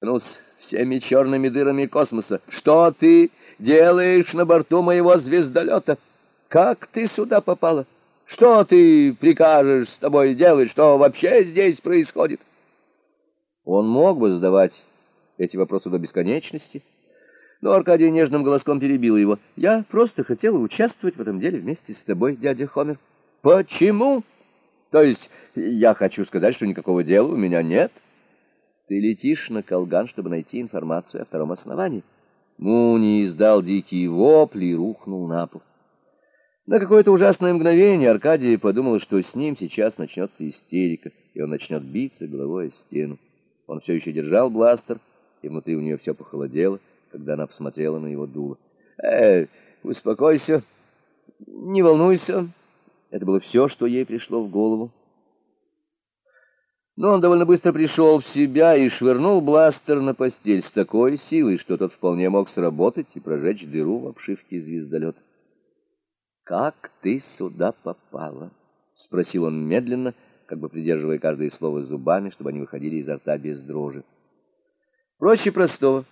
ну, с всеми черными дырами космоса. Что ты делаешь на борту моего звездолета? Как ты сюда попала? Что ты прикажешь с тобой делать? Что вообще здесь происходит? Он мог бы задавать эти вопросы до бесконечности, но Аркадий нежным голоском перебил его. «Я просто хотела участвовать в этом деле вместе с тобой, дядя Хомер». «Почему?» «То есть я хочу сказать, что никакого дела у меня нет?» Ты летишь на Колган, чтобы найти информацию о втором основании. Муни издал дикий вопли и рухнул на пол. На какое-то ужасное мгновение Аркадий подумал, что с ним сейчас начнется истерика, и он начнет биться головой о стену. Он все еще держал бластер, и внутри у нее все похолодело, когда она посмотрела на его дуло. «Эй, успокойся, не волнуйся». Это было все, что ей пришло в голову. Но он довольно быстро пришел в себя и швырнул бластер на постель с такой силой, что тот вполне мог сработать и прожечь дыру в обшивке звездолета. «Как ты сюда попала?» — спросил он медленно, как бы придерживая каждое слово зубами, чтобы они выходили изо рта без дрожи. «Проще простого.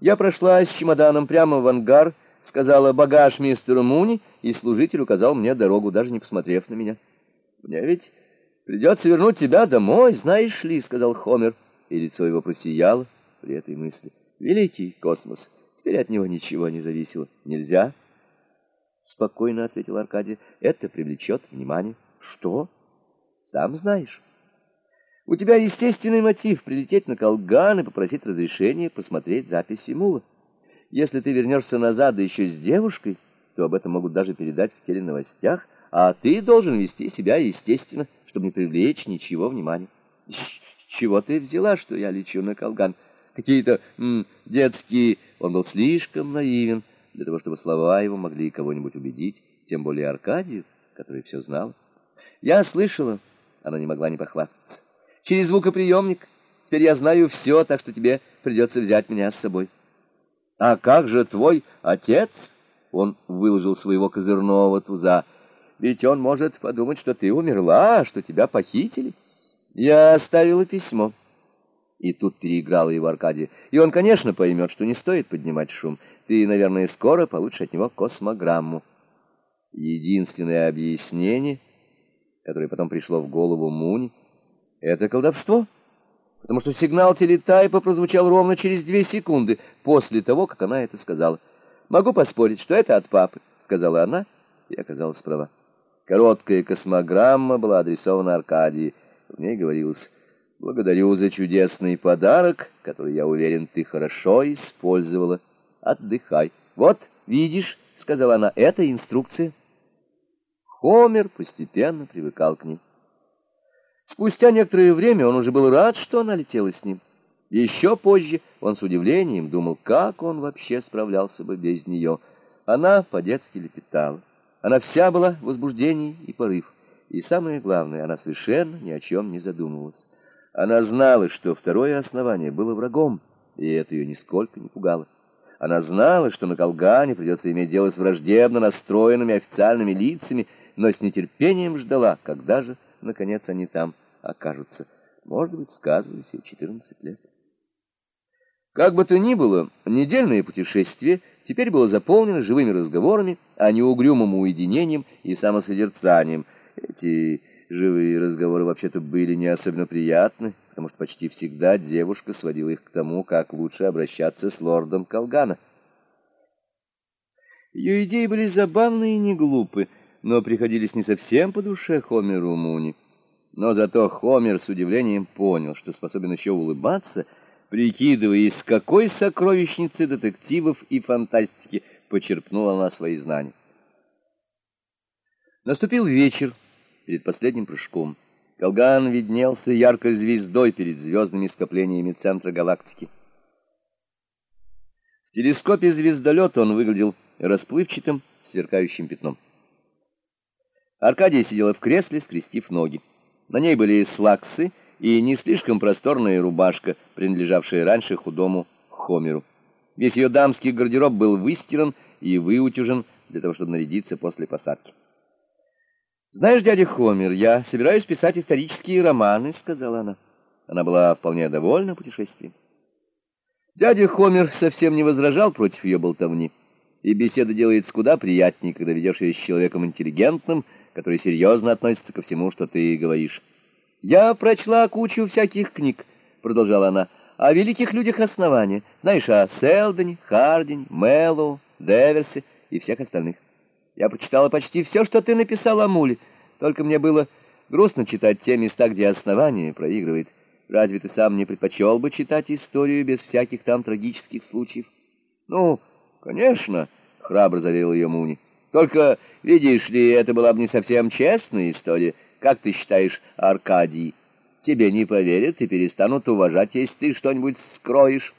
Я прошла с чемоданом прямо в ангар, сказала багаж мистеру Муни, и служитель указал мне дорогу, даже не посмотрев на меня. Мне ведь Придется вернуть тебя домой, знаешь ли, — сказал Хомер, и лицо его просияло при этой мысли. Великий космос, теперь от него ничего не зависело. Нельзя? Спокойно ответил Аркадий. Это привлечет внимание. Что? Сам знаешь. У тебя естественный мотив прилететь на Колган и попросить разрешения посмотреть записи Мула. Если ты вернешься назад, да еще с девушкой, то об этом могут даже передать в теленовостях, а ты должен вести себя естественно чтобы не привлечь ничего внимания. Чего ты взяла, что я лечу на колган? Какие-то детские... Он был слишком наивен для того, чтобы слова его могли кого-нибудь убедить, тем более Аркадию, который все знал. Я слышала, она не могла не похвастаться. Через звукоприемник. Теперь я знаю все, так что тебе придется взять меня с собой. А как же твой отец? Он выложил своего козырного туза. Ведь он может подумать, что ты умерла, что тебя похитили. Я оставила письмо. И тут переиграла его Аркадий. И он, конечно, поймет, что не стоит поднимать шум. Ты, наверное, скоро получишь от него космограмму. Единственное объяснение, которое потом пришло в голову Муни, — это колдовство. Потому что сигнал телетайпа прозвучал ровно через две секунды после того, как она это сказала. «Могу поспорить, что это от папы», — сказала она, и оказалась права. Короткая космограмма была адресована Аркадии. В ней говорилось «Благодарю за чудесный подарок, который, я уверен, ты хорошо использовала. Отдыхай». «Вот, видишь», — сказала она, — «это инструкция». Хомер постепенно привыкал к ней. Спустя некоторое время он уже был рад, что она летела с ним. Еще позже он с удивлением думал, как он вообще справлялся бы без нее. Она по-детски лепетала. Она вся была в возбуждении и порыв. И самое главное, она совершенно ни о чем не задумывалась. Она знала, что второе основание было врагом, и это ее нисколько не пугало. Она знала, что на Колгане придется иметь дело с враждебно настроенными официальными лицами, но с нетерпением ждала, когда же, наконец, они там окажутся. Может быть, сказывались и в 14 лет. Как бы то ни было, недельное путешествие теперь было заполнено живыми разговорами, а не угрюмым уединением и самосозерцанием. Эти живые разговоры вообще-то были не особенно приятны, потому что почти всегда девушка сводила их к тому, как лучше обращаться с лордом Колгана. Ее идеи были забавны и не глупы, но приходились не совсем по душе Хомеру Муни. Но зато Хомер с удивлением понял, что способен еще улыбаться — прикидывая, из какой сокровищницы детективов и фантастики почерпнула она свои знания. Наступил вечер перед последним прыжком. Колган виднелся яркой звездой перед звездными скоплениями центра галактики. В телескопе звездолета он выглядел расплывчатым, сверкающим пятном. Аркадия сидела в кресле, скрестив ноги. На ней были слаксы и не слишком просторная рубашка, принадлежавшая раньше худому Хомеру. Весь ее дамский гардероб был выстиран и выутюжен для того, чтобы нарядиться после посадки. «Знаешь, дядя Хомер, я собираюсь писать исторические романы», — сказала она. Она была вполне довольна путешествием. Дядя Хомер совсем не возражал против ее болтовни, и беседа делается куда приятнее, когда ведешь ее с человеком интеллигентным, который серьезно относится ко всему, что ты говоришь. «Я прочла кучу всяких книг», — продолжала она, — «о великих людях основания, знаешь, о Селдоне, Хардине, Мэллоу, Деверсе и всех остальных. Я прочитала почти все, что ты написал о Муле, только мне было грустно читать те места, где основание проигрывает». Разве ты сам не предпочел бы читать историю без всяких там трагических случаев? Ну, конечно, храбро заверил ее Муни. Только, видишь ли, это была бы не совсем честная история. Как ты считаешь, Аркадий? Тебе не поверят и перестанут уважать, если ты что-нибудь скроешь.